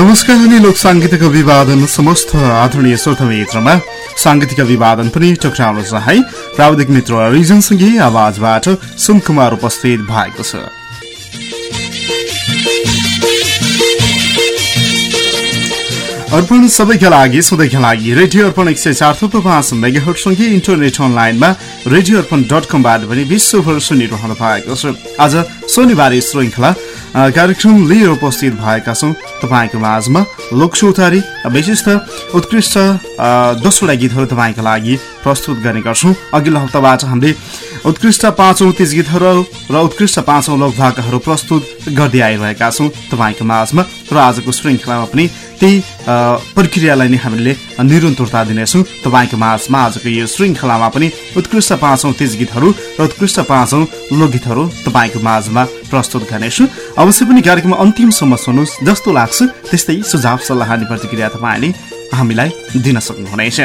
नमस्कार अनि लोक साङ्गीतिक अभिवादन समस्त आदरणीय श्रोता मित्रमा साङ्गीतिक अभिवादन पनि टक्राउन चाहे प्राविधिक मित्र रिजनसँगै आवाजबाट सुनकुमार उपस्थित भएको छ। अर्पण सबैका लागि सधैँका लागि रेडियो अर्पण एक सय चार थुप्रो पाँच मेगाहरूसँगै इन्टरनेट अनलाइनमा रेडियो अर्पण डट कमबाट पनि विश्वभर सुनिरहनु भएको छ। आज शनिबार श्रृङ्खला कार्यक्रम लिएर उपस्थित भएका छौँ। तपाईँको माझमा लोकसौतारी विशिष्ट उत्कृष्ट दसवटा गीतहरू तपाईँको लागि प्रस्तुत गर्ने गर्छौँ। अघिल्लो हप्ताबाट हामीले उत्कृष्ट पाँचौँ तिज गीतहरू र उत्कृष्ट पाँचौँ लोकभाकाहरू प्रस्तुत गर्दै आइरहेका छौँ। तपाईँको माझमा र आजको श्रृङ्खलामा पनि त्यही प्रक्रियालाई नै हामीले निरन्तरता दिनेछौँ। तपाईँको माझमा आजको यो श्रृङ्खलामा पनि उत्कृष्ट पाँचौँ तिज गीतहरू र उत्कृष्ट पाँचौँ लोकगीतहरू तपाईँको माझमा प्रस्तुत गर्नेछु। अवश्य पनि कार्यक्रम अन्तिमसम्म सुन्नुहोस्। जस्तो लाग्छ त्यस्तै सुझाव सल्लाह अनि प्रतिक्रिया तपाईँले हामीलाई दिन सक्नुहुनेछ।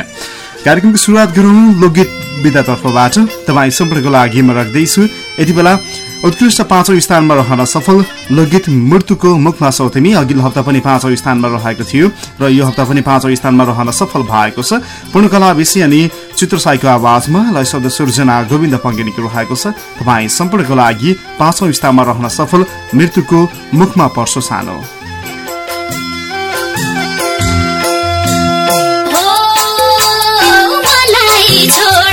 कार्यक्रमको सुरुवात गरौँ लोकगीत विधातर्फबाट। तपाईँ सम्पर्कको लागि म राख्दैछु। यति बेला उत्कृष्ट पाँचौँ स्थानमा रहन सफल लोकगीत मृत्युको मुखमा सौतेमी अघिल्लो हप्ता पनि पाँचौँ स्थानमा रहेको थियो र यो हप्ता पनि पाँचौँ स्थानमा रहन सफल भएको छ। पूर्णकला विषय अनि चित्रसाईको आवाजमा लय शब्द सृजना गोविन्द पङ्गेनीको रहेको छ। तपाईँ सम्पूर्णको लागि पाँचौँ स्थानमा रहन सफल मृत्युको मुखमा पर्छ सानो।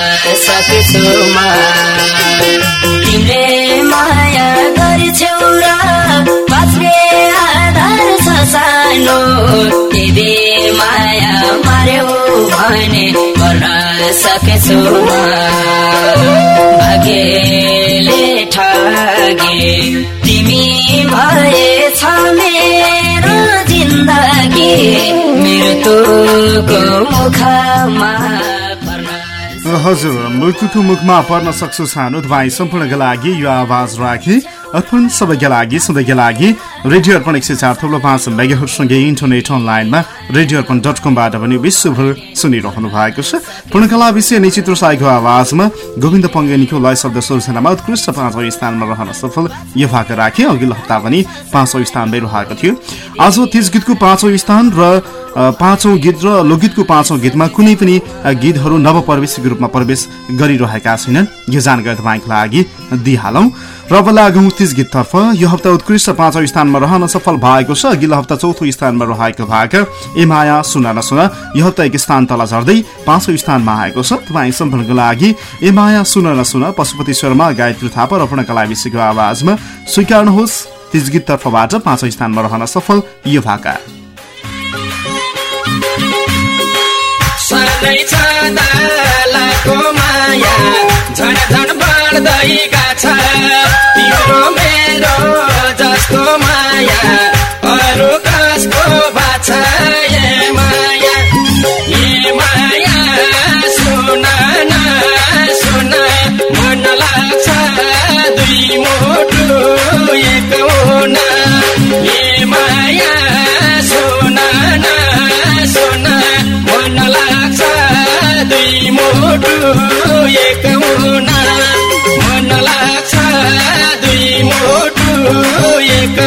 पर्न सक्छु म तिमीले माया गर्छौ र बाँच्ने आधार छ सानो। यदि माया मार्यो भने पर्न सक्छु म। भाग्यले ठगे। तिमी भएछ मेरो जिन्दगी। मृत्युको मुखमा हजुर मृत्युको मुखमा पर्न सक्छु सानो तपाईँ सम्पूर्णका लागि यो आवाज राखे। अर्पण सबैका लागि सधैँका लागि रेडियो अर्पण एक सय चार थप्लो पाँच मेगाहरूसँगै इन्टरनेट अनलाइनमा रेडियो अर्पण डट कमबाट पनि विश्वभर सुनिरहनु भएको छ। पूर्णकला विषय निश्चित साईको आवाजमा गोविन्द पङ्गेनीको लय शब्द सृजनामा उत्कृष्ट पाँचौँ स्थानमा रहन सफल यो भाग राखे। अघिल्लो हप्ता पनि पाँचौँ स्थानमै रहेको थियो। आज तिज गीतको पाँचौँ स्थान र पाँचौँ गीत र लोकगीतको पाँचौँ गीतमा कुनै पनि गीतहरू नवप्रवेशीको रूपमा प्रवेश गरिरहेका छैनन्। यो जानकारी तपाईँको लागि दिइहालौँ। र अब गीततर्फ यो हप्ता उत्कृष्ट पाँचौँ स्थानमा रहन सफल भएको छ। अघिल्लो हप्ता चौथो स्थानमा रहेको भाग ए माया सुना न सुना। यो हप्ता एक स्थान तल झर्दै पाँचौँ स्थानमा आएको छ। तपाईँ सम्पर्कको लागि ए माया सुन पशुपति शर्मा गायत्री थापा र विषयको आवाजमा स्वीकार्नुहोस्। तिज गीततर्फबाट पाँचौँ स्थानमा रहन सफल यो भाका। माया। झन झन बढ्दै छ। तिम्रो मेरो जस्तो माया। दुई मुटु एक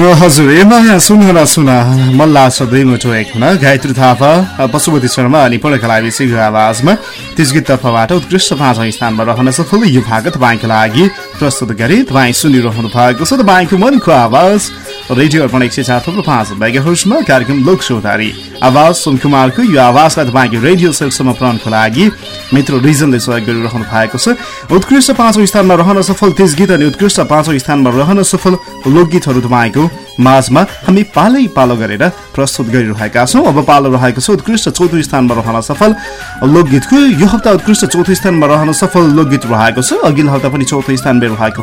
हजुर। माया सुन न सुन। मन लाग्छ दुई मुठो एक हुन। गायत्री थापा पशुपति शर्मा अनि पूर्णकला विषयको आवाजमा त्यस गीततर्फबाट उत्कृष्ट पाँचौँ स्थानमा रहन सफल यो भाग तपाईँको लागि प्रस्तुत गरे तपाईँ सुनिरहनु भएको छ। तपाईँको मनको आवाज रेडियो अर्पण एक सय चार थुप्रो पाँच मेगाहर्समा कार्यक्रम लोक सौधारी आवाज सुनकुमारको यो आवाजलाई तपाईँको रेडियो सेटसम्म पुऱ्याउनको लागि मित्र रिजनले सहयोग गरिरहनु भएको छ। उत्कृष्ट पाँचौँ स्थानमा रहन सफल तेज गीत अनि उत्कृष्ट पाँचौँ स्थानमा रहन सफल लोकगीतहरू तपाईँको माझमा हामी पालै पालो गरेर प्रस्तुत गरिरहेका छौँ। अब पालो रहेको छ उत्कृष्ट चौथो स्थानमा रहन सफल लोकगीतको। यो हप्ता उत्कृष्ट चौथो स्थानमा रहन सफल लोकगीत रहेको छ। अघिल्लो हप्ता पनि चौथो स्थान मेरो भएको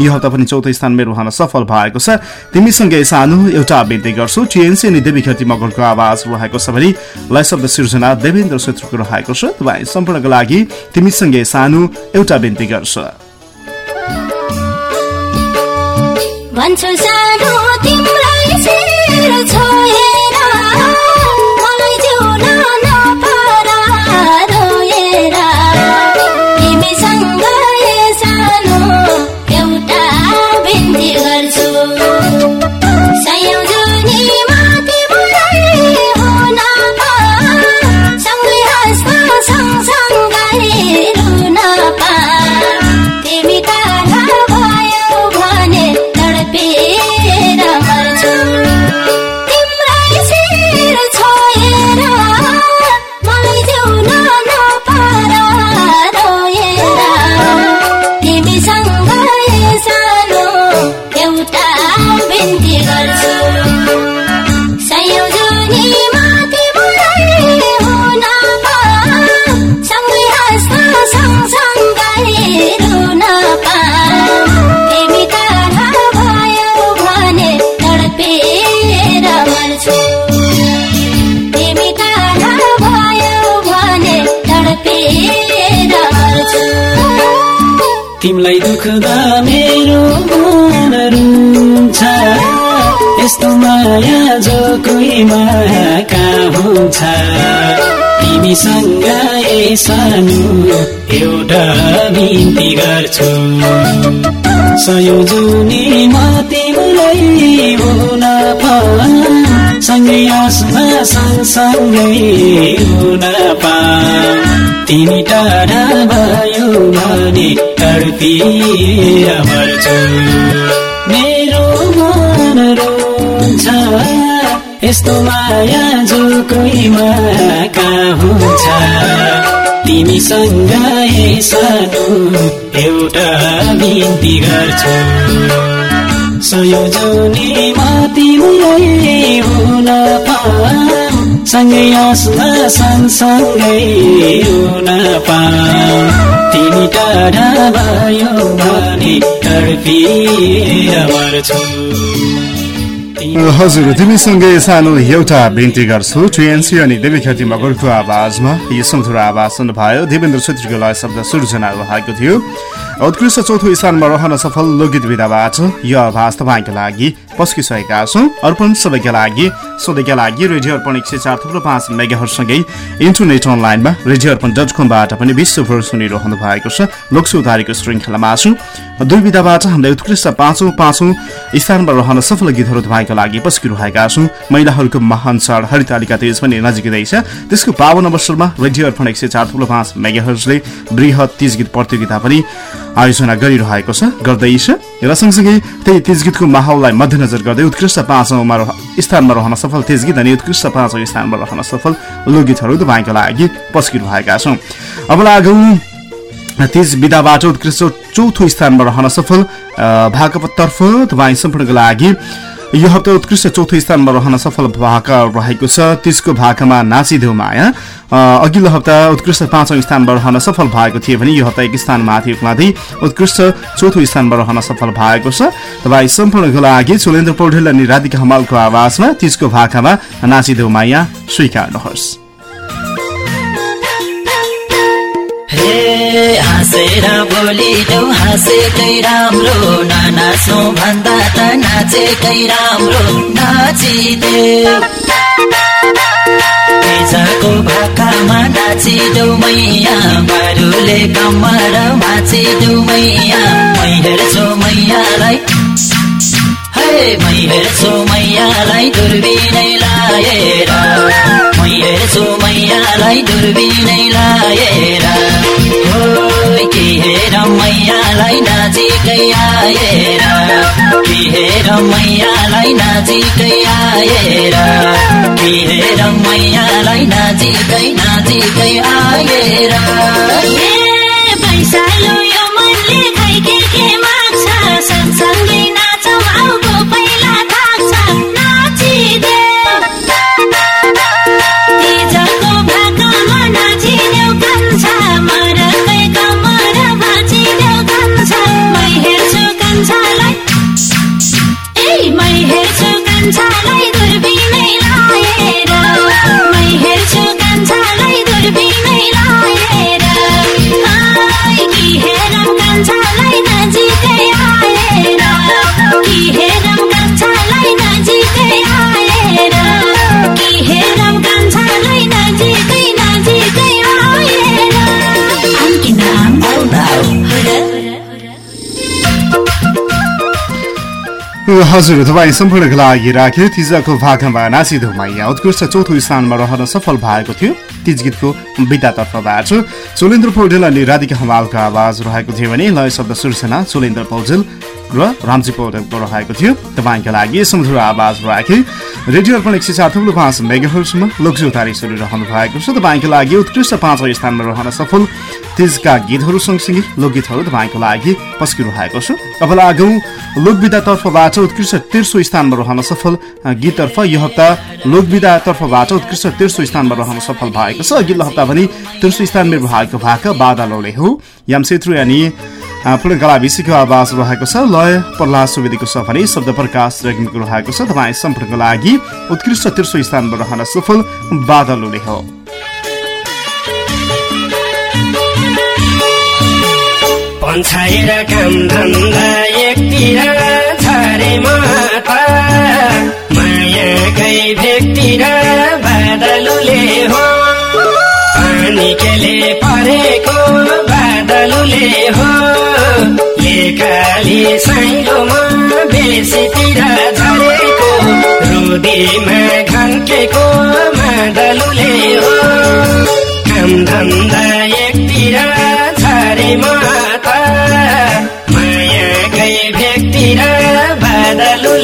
यो हप्ता पनि चौथो स्थान मेरो रहन सफल भएको छ। तिमीसँगै सानो एउटा बिन्ती गर्छु। टिएनसी अनि देवी ख्याति मगरको आवाज रहेको छ भने लय शब्द सिर्जना देवेन्द्र क्षेत्रको रहेको छ। तपाईँ सम्पूर्णको लागि तिमीसँगै सानो एउटा बिन्ती गर्छु। सानो तिमीलाई तिमीलाई दुख्दा मेरो मन रुन्छ यस्तो माया जो कोहीमा कहाँ हुन्छ। तिमीसँग ए सानो एउटा बिन्ती गर्छु। सयौँ जुनीमा तिमीलाई हुन सँगै आस्न सँगसँगै हुन पा तिमी टाढा भयो भने तडपिएर मर्छु मेरो मन रोन्छ यस्तो माया जो कोहीमा कहाँ हुन्छ। तिमीसँग सानो एउटा बिन्ती गर्छु। सयौँ जुनीमा तिमीलाई हुन पा सँगै आस्न सँगसँगै हुन तिमी टाढा भयो भने तडपिएर मर्छु हजुर तिमीसँगै सानो एउटा बिन्ती गर्छु। टिएनसी अनि देवी ख्याति मगरको आवाजमा यो सुमधुर आवाज सुन्नुभयो। देवेन्द्र छेत्रीको लय शब्द सृजना रहेको थियो। उत्कृष्ट चौथो स्थानमा रहन सफल लोकगीत विधाबाट यो आवाज तपाईँको लागि। पस्किसकेका छौँ। अर्पण सबैका लागि सधैँका लागि रेडियो अर्पण एक सय चार थुप्रो पाँच मेगाहरूसँगै इन्टरनेट अनलाइनमा रेडियो अर्पण डट कमबाट पनि विश्वभर सुनिरहनु भएको छ। लोकसु उधारीको श्रृङ्खलामा छौँ। दुई विधाबाट हामीले उत्कृष्ट पाँचौँ पाँचौँ स्थानमा रहन सफल गीतहरू तपाईँको लागि पस्किरहेका छौँ। महिलाहरूको महान चाड हरितालिका तेज पनि नजिकै त्यसको पावन अवसरमा रेडियो अर्पण एक सय चार थुप्रो पाँच मेगाहरले वृहत तिज गीत प्रतियोगिता पनि आयोजना गरिरहेको छ। गर्दैछ। र सँगसँगै त्यही तेज गीतको माहौललाई मध्यनजर गर्दै उत्कृष्ट पाँचौँमा स्थानमा रहन सफल तेज गीत अनि उत्कृष्ट पाँचौँ स्थानमा रहन सफल लोकगीतहरू तपाईँको लागि पस्किरहेका छौँ। अब लागौँ तेज विधाबाट उत्कृष्ट चौथो स्थानमा रहन सफल भाकपतर्फ तपाईँ सम्पूर्णको लागि यो हप्ता उत्कृष्ट चौथो स्थानमा रहन सफल भाका रहेको छ। त्यसको भाकामा नाचिदेऊ माया अघिल्लो हप्ता उत्कृष्ट पाँचौँ स्थानमा रहन सफल भएको थियो भने यो हप्ता एक स्थान माथि उक्लाँदै उत्कृष्ट चौथो स्थानमा रहन सफल भएको छ। तपाईँ सम्पूर्णको लागि सुलेन्द्र पौडेल अनि राधिका हमालको आवाजमा तिजको भाकामा नाचिदेऊ माया स्वीकार्नुहोस्। हाँसेर बोलिदेऊ हाँसेकै राम्रो। नाच्नु भन्दा त नाचेकै राम्रो। नाचिदेऊ पेजाको भाकामा नाचिदेऊ मैया। बारुले कम्मर माचिदेऊ मैया। मै हेर्छु मैयालाई। मै हेर्छु मैयालाई दुर्बिनै लाएर। मै हेर्छु मैयालाई दुर्बिनै लाएर। आएर। के हेर मैयालाई नजिकै आएर। के हेर मैयालाई नजिकै नजिकै आएर। हजुर तपाईँ सम्पूर्णको लागि राखे तिजको भागमा नाचिदो मैया उत्कृष्ट चौथो स्थानमा रहन सफल भएको थियो। तिज गीतको विधातर्फबाट चोलेन्द्र पौडेल अनि राधिका हमालको आवाज रहेको थियो भने लय शब्द शीर्षना चोलेन्द्र पौडेल र रामजी पौडेलको रहेको थियो। तपाईँका लागि सुमधुर आवाज राखे रेडियो अर्पण एक सय चार थुप्रो पाँच मेगाहरसम्म सुनिरहनु भएको छ। तपाईँको लागि उत्कृष्ट पाँचौँ स्थानमा रहन सफल तिजका गीतहरू सँगसँगै लोकगीतहरू तपाईँको लागि पस्किरहेको छु। अब लागौँ लोकविधातर्फबाट उत्कृष्ट तेर्सो स्थानमा रहन सफल गीततर्फ यो हप्ता लोकविधातर्फबाट उत्कृष्ट तेर्सो स्थानमा रहन सफल भएको छ अघिल्लो हप्ता पनि तेर्सो स्थानमा भएको भाका बादलौले हो। याम सेत्रु अनि पूर्णकला विषयको आवाज रहेको छ। लय प्रहलाद सुवेदीको छ भने शब्द प्रकाश रेग्मीको रहेको छ। तपाईँ सम्पर्कको लागि उत्कृष्ट तेर्सो स्थानमा रहन सफल बादलौले हो। पन्छाएर काम धन्दा एकतिर छरे माता मायाकै भेगतिर बादलुले हो। पानी केले परेको बादलुले हो। एकाली साइलोमा बेसीतिर झरेको रुदीमा घन्केको मादलुले हो। काम धन्दा एकतिर छरे माता मायाकै भेगतिर बादलुले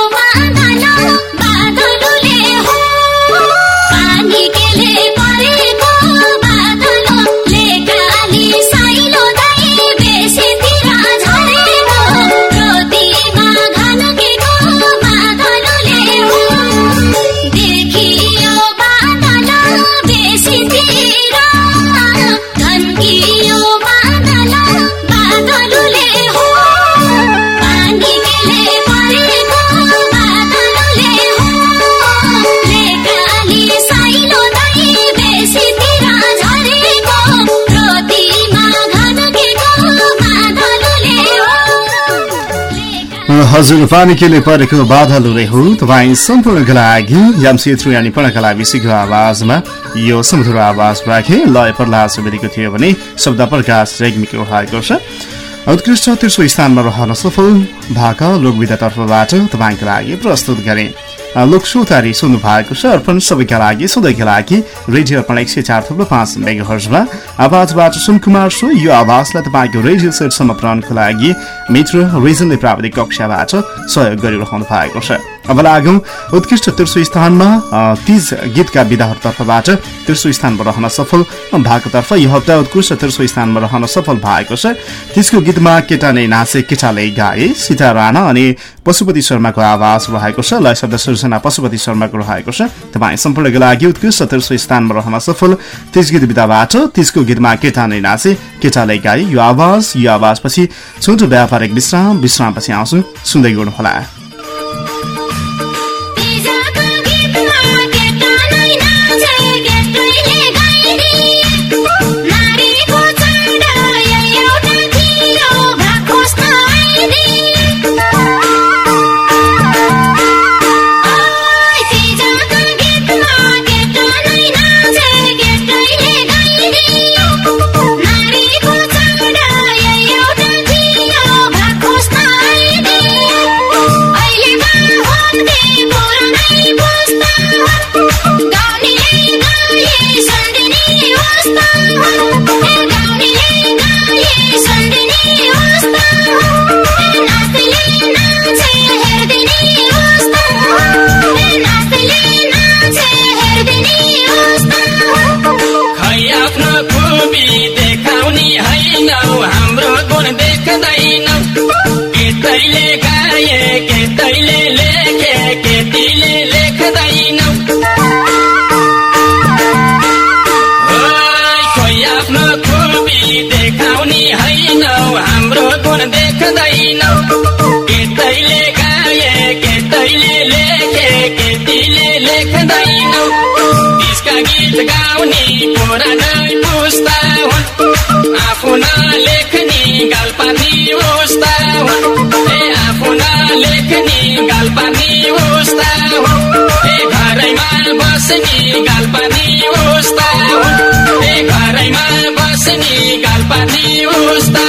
हजुर पानी केले परेको बादलुले हो तपाईँ सम्पूर्णका लागि यामसी त्रुयानी पर्णका लागि विषयको आवाजमा यो समुद्र आवाज राखे लय प्रहलाद सुवेदीको थियो भने शब्द प्रकाश रेग्मीको रहेको छ उत्कृष्ट तेस्रो स्थानमा रहन सफल भाका लोकविधा तर्फबाट तपाईँको लागि प्रस्तुत गरे लोकसोतारी सुन्नु भएको छ। अर्पण सबैका लागि सधैँका लागि रेडियो अर्पण एक सय चार थुप्रो पाँच मेगा हर्जमा आवाजबाट सुनकुमार सो यो आवाजलाई तपाईँको रेडियो सेटसम्म पुऱ्याउनुको लागि मित्र रिजनले प्राविधिक कक्षाबाट सहयोग गरिरहनु भएको छ। अब लागौँ उत्कृष्ट तेर्सो स्थानमा तिज गीतका विधाहरूतर्फबाट तेर्सो स्थानमा रहन सफल भएकोतर्फ यो हप्ता उत्कृष्ट तेर्सो स्थानमा रहन सफल भएको छ। तिजको गीतमा केटा नै नाचे केटाले गाए सीता राणा अनि पशुपति शर्माको आवाज रहेको छ। लय शब्द सृजना पशुपति शर्माको रहेको छ। तपाईँ सम्पूर्णको लागि उत्कृष्ट तेर्सो स्थानमा रहन सफल। तिज गीत विधाबाट तिजको गीतमा केटा नै नाचे। केटाले गाए यो आवाज यो आवाजपछि छोटो व्यापारिक विश्राम विश्रामपछि आउँछु सुन्दै गर्नुहोला। लेख्दैनौ त्यसका गीत गाउने पुरानै बस्ने गालपानी उस्ता घरैमा बस्ने उस्ता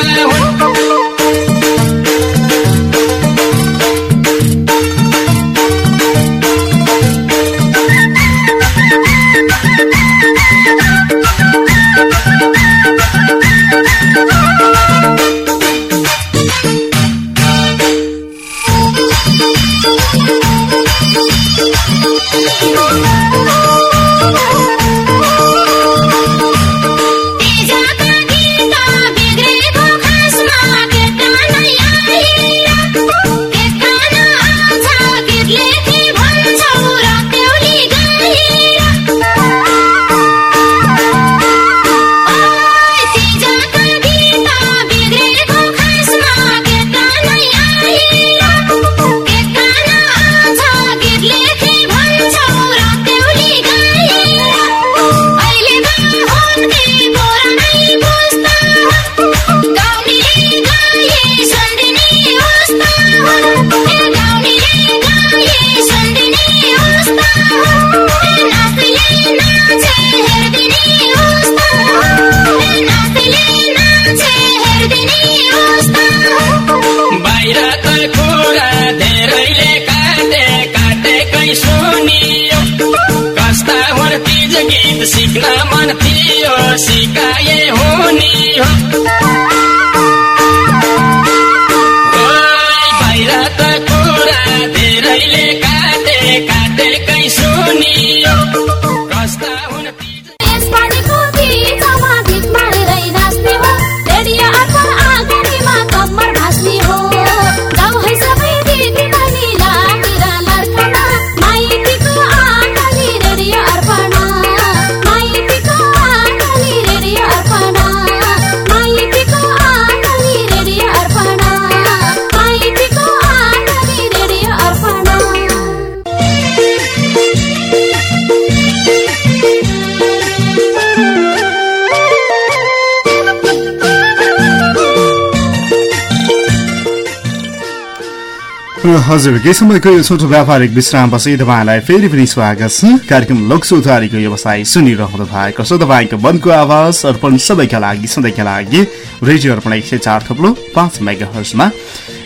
हजुर केही समयको यो छोटो व्यापारिक विश्रामपछि तपाईँलाई फेरि पनि स्वागत छ। कार्यक्रम लोकसुधारीको व्यवसाय सुनिरहनु भएको छ। तपाईँको मनको आवाज अर्पण सबैका लागि सधैँका लागि। रेडियो अर्पण एक सय चार थप्लो पाँच मेगा हर्समा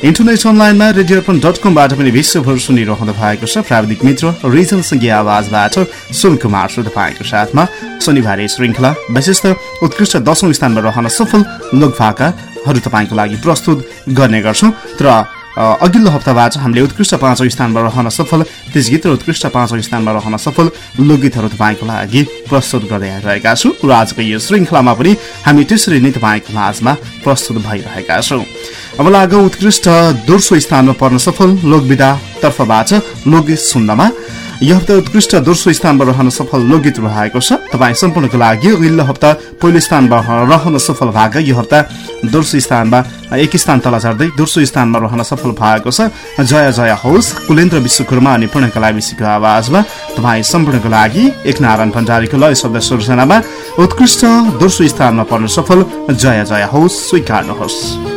इन्टरनेट अनलाइनमा रेडियो अर्पण डट कमबाट पनि विश्वभर सुनिरहनु भएको छ। प्राविधिक मित्र रिजनसँगै आवाजबाट सुन कुमार छु तपाईँको साथमा। शनिबार श्रृङ्खला विशेष उत्कृष्ट दशौं स्थानमा रहन सफल लोकभाकाहरू तपाईँको लागि प्रस्तुत गर्ने गर्छौँ। तर अघिल्लो हप्ताबाट हामीले उत्कृष्ट पाँचौँ स्थानमा रहन सफल त्यस गीत र उत्कृष्ट पाँचौँ स्थानमा रहन सफल लोकगीतहरू तपाईँको लागि प्रस्तुत गर्दै आइरहेका छौँ। र आजको यो श्रृङ्खलामा पनि हामी त्यसरी नै तपाईँको माझमा प्रस्तुत भइरहेका छौँ। अब लागौँ उत्कृष्ट दोस्रो स्थानमा पर्न सफल लोकविधा तर्फबाट लोकगीत सुन्नमा। यो हप्ता उत्कृष्ट दोस्रो स्थानमा रहन सफल लोकगीत रहेको छ। तपाईँ सम्पूर्णको लागि अघिल्लो हप्ता पहिलो स्थानमा रहन सफल भएको यो हप्ता दोस्रो स्थानमा एक स्थान तल झर्दै दोस्रो स्थानमा रहन सफल भएको छ। जय जय होस् कुलेन्द्र विश्वकर्मा अनि पूर्णकला विश्वको आवाजमा। तपाईँ सम्पूर्णको लागि एक नारायण भण्डारीको लय शब्द सृजनामा उत्कृष्ट दोस्रो स्थानमा पर्न सफल जय जय होस् स्वीकार्नुहोस्।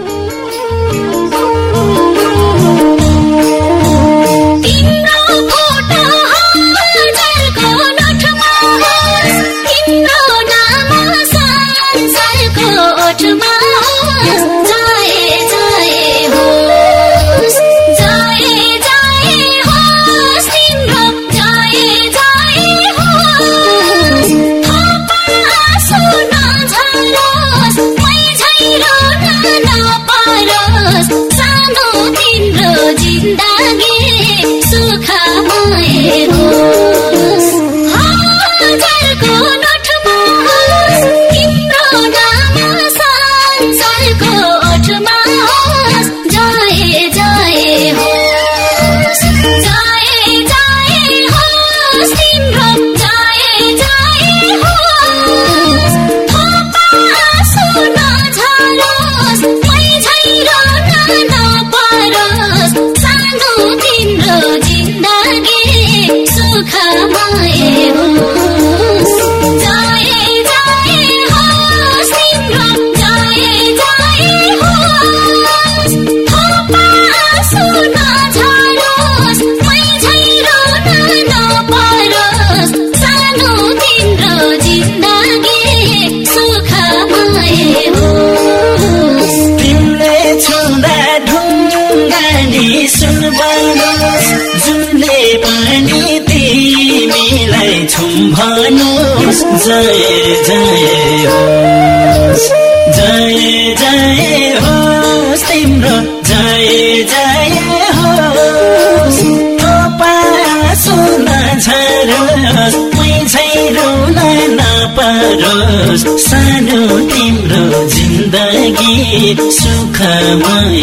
सुखमय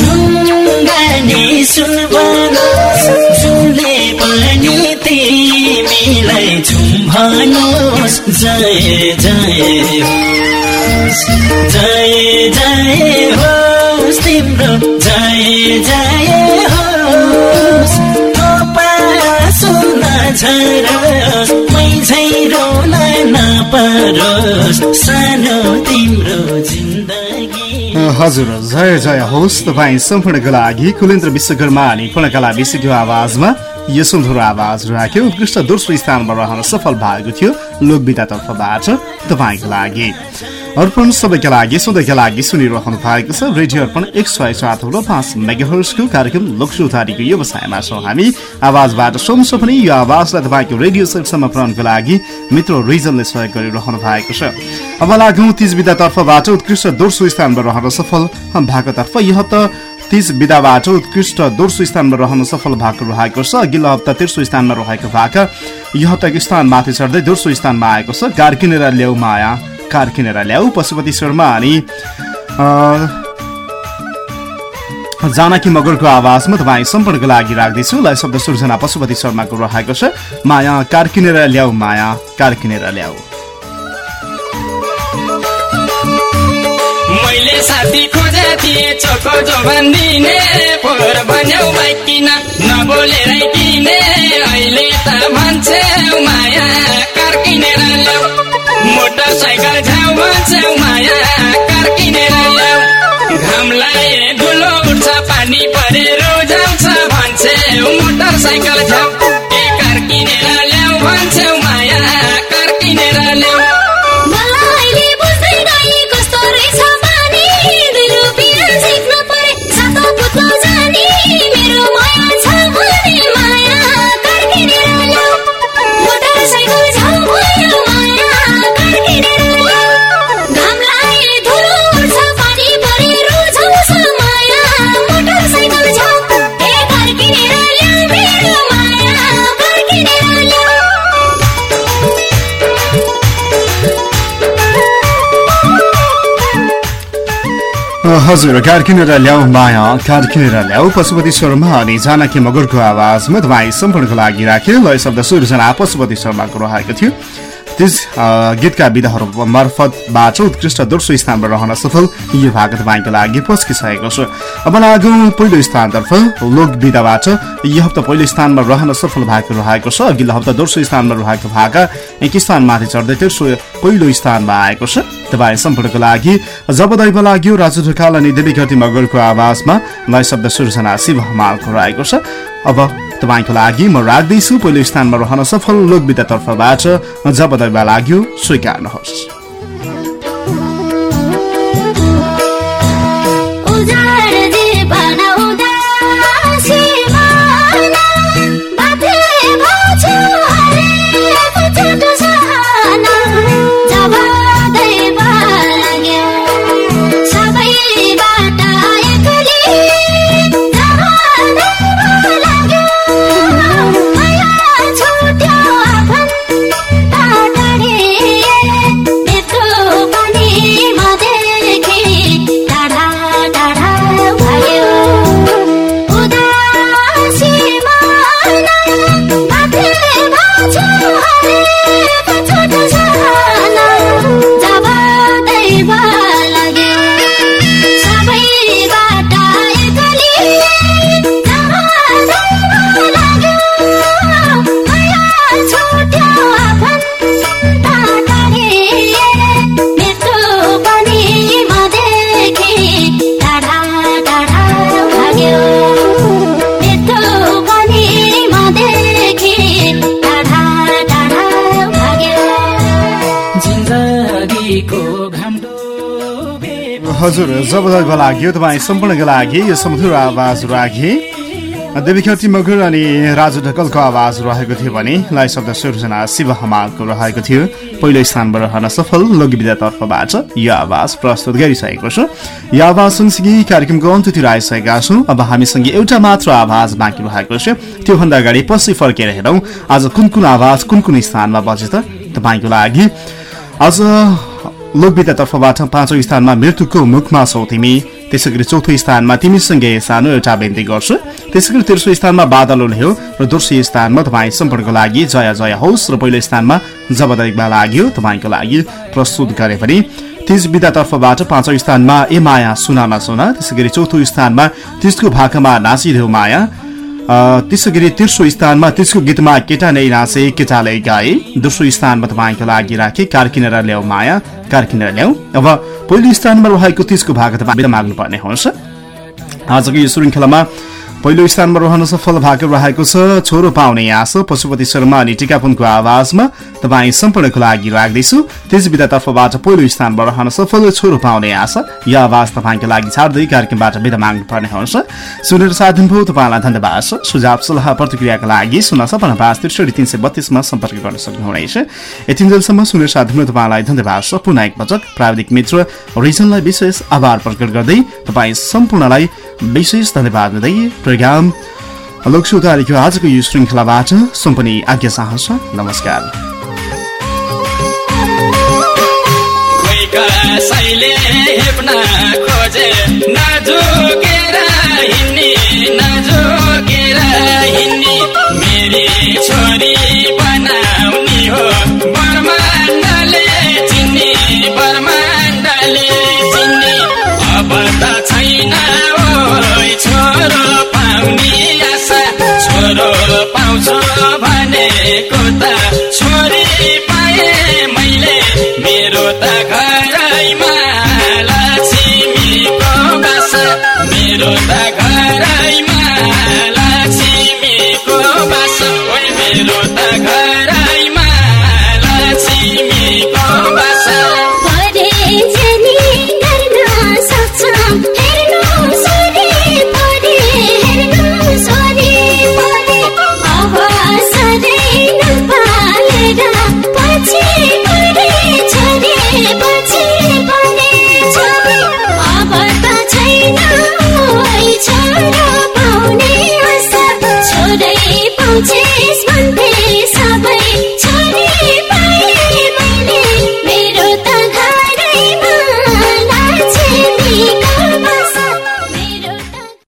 ढुङ्गानी सुनबनोस् जुनले पनि तिमीलाई झुम्भनोस् जय जय जय जय होस् तिम्रो जय जय होस् थोपा सुन झरोस् मै झैरोन नपरोस् हजुर जय जय होस्। तपाईँ सम्पूर्णको लागि कुलेन्द्र विश्वकर्मा अनि पूर्णकला विश्वको आवाजमा यो सुमधुर आवाज राख्यो। उत्कृष्ट दोस्रो स्थानमा रहन सफल भएको थियो लोकविधा तर्फबाट तपाईँको लागि। अर्पण सबैका लागि सधैँका लागि सुनिरहनु भएको छ रेडियो अर्पण एक सय सात र पाँच मेगाहर्सको कार्यक्रम लोकसुधारीको व्यवसायमा छौँ हामी। आवाजबाट सोमसो पनि यो आवाजलाई तपाईँको रेडियो सेटसम्म पुऱ्याउनको लागि मित्र रिजनले सहयोग गरिरहनु भएको छ। अब लागौँ तिज विधातर्फबाट उत्कृष्ट दोस्रो स्थानमा रहन सफल भएको तर्फ यो तिज विधाबाट उत्कृष्ट दोस्रो स्थानमा रहन सफल भएको रहेको छ। अघिल्लो हप्ता तेस्रो स्थानमा रहेको भाका यो हप्ताको स्थान माथि चढ्दै दोस्रो स्थानमा आएको छ। कार किनेर ल्याउ माया कार किनेर ल्याउ पशुपति शर्मा अनि जानकी मगरको आवाजमा तपाईँ सम्पूर्णको लागि राख्दैछु। लय शब्द सृजना पशुपति शर्माको रहेको छ। माया कार किनेर ल्याऊ माया कार किनेर ल्याऊ मैले साथी थिएँ चोखो जोबन दिने पोहोर भन्यौ बाइक किन नबोलेरै किने अहिले त भन्छे माया कार किनेर ल्याऊ मोटरसाइकल छेउ भन्छौ माया कार किनेर ल्याऊ। घामलाई धुलो उठ्छ पानी पानी परेर जाउँछ भन्छे मोटरसाइकल छेउ हजुर कार किनेर ल्याऊ माया कार किनेर ल्याऊ पशुपति शर्मा अनि जानकी मगरको आवाजमा तपाईँ सम्पूर्णको लागि राखे लय शब्द सुरजना पशुपति शर्माको रहेको थियो त्यस गीतका विधाहरू मार्फतबाट उत्कृष्ट दोस्रो स्थानमा रहन सफल यो भाग तपाईँको लागि पस्किसकेको छ। अब लागौँ पहिलो स्थानतर्फ लोक विधाबाट यो हप्ता पहिलो स्थानमा रहन सफल भएको रहेको छ। अघिल्लो हप्ता दोस्रो स्थानमा रहेको भाग एक स्थानमाथि चढ्दै तेस्रो पहिलो स्थानमा आएको छ। तपाईँ सम्पूर्णको लागि जब दैव लाग्यो राजु ढकाल अनि देवी घटी मगरको आवाजमा लय शब्द सृजना शिव हमालको रहेको छ। अब तपाईँको लागि म राख्दैछु। पहिलो स्थानमा रहन सफल। लोकविधातर्फबाट जब दैव लाग्यो स्वीकार्नुहोस्। हजुर जब दैव लाग्यो तपाईँ सम्पूर्णको लागि यो सुमधुर आवाज राखे। देवीखती मगर अनि राजु ढकलको आवाज रहेको थियो भने लय शब्द सृजना शिव हमालको रहेको थियो। पहिलो स्थानमा रहन सफल लोकविधातर्फबाट यो आवाज प्रस्तुत गरिसकेको छु। यो आवाज सँगसँगै कार्यक्रमको अन्त्यतिर आइसकेका छौँ। अब हामीसँग एउटा मात्र आवाज बाँकी रहेको छ। त्योभन्दा अगाडि पछि फर्केर हेरौँ। आज कुन कुन आवाज कुन कुन स्थानमा बजे त तपाईँको लागि? आज लोकविद्यातर्फबाट पाँचौँ स्थानमा मृत्युको मुखमा छौ तिमी। त्यसै गरी चौथो स्थानमा तिमीसँगै सानो एउटा बिन्ती गर्छु। त्यसै गरी तेस्रो स्थानमा बादल उल्ह्यो र दोस्रो स्थानमा तपाईँ सम्पर्कको लागि जय जय होस् र पहिलो स्थानमा जबदैमा लाग्यो तपाईँको लागि प्रस्तुत गरे पनि। तिज विधातर्फबाट पाँचौँ स्थानमा ए माया सुनामा सुना। त्यसै गरी चौथो स्थानमा तिजको भाकामा नाचिदेऊ माया। त्यसै गरी तेस्रो स्थानमा त्यसको गीतमा केटा नै नाचे केटाले गाए दोस्रो स्थानमा तपाईँको लागि राखे कार किनेर ल्याऊ माया कार किनेर ल्याऊ अब पहिलो स्थानमा रहेको तिजको भाग तपाईँ माग्नुपर्ने हुन्छ आजको यो श्रृङ्खलामा पहिलो स्थानमा रहन सफल भएको रहेको छ। छोरो पाउने आश पशुपति शर्मा अनि टिकापुनको आवाजमा तपाईँ सम्पूर्णको लागि राख्दैछु त्यस विधातर्फबाट पहिलो स्थानमा रहन सफल छोरो पाउने आशा। यो आवाज तपाईँको लागि छाड्दै कार्यक्रमबाट बिदा माग्नुपर्ने हुन्छ। सुनेर साथ दिनुभयो तपाईँलाई धन्यवाद सुझाव सल्लाह प्रतिक्रियाका लागि सुन सपना पाँच त्रिसठी तिन सय बत्तिसमा सम्पर्क गर्न सक्नुहुनेछ। यतिन्जेलसम्म सुनेर दिनु तपाईँलाई धन्यवाद छ। पुनः एकपटक प्राविधिक मित्र रिजनलाई विशेष आभार प्रकट गर्दै तपाईँ सम्पूर्णलाई विशेष धन्यवाद दिँदै प्रोग्राम। लोकसुतारीको आजको यो श्रृङ्खलाबाट सम्पनी आज्ञा साहस नमस्कार। छोरी भनेको।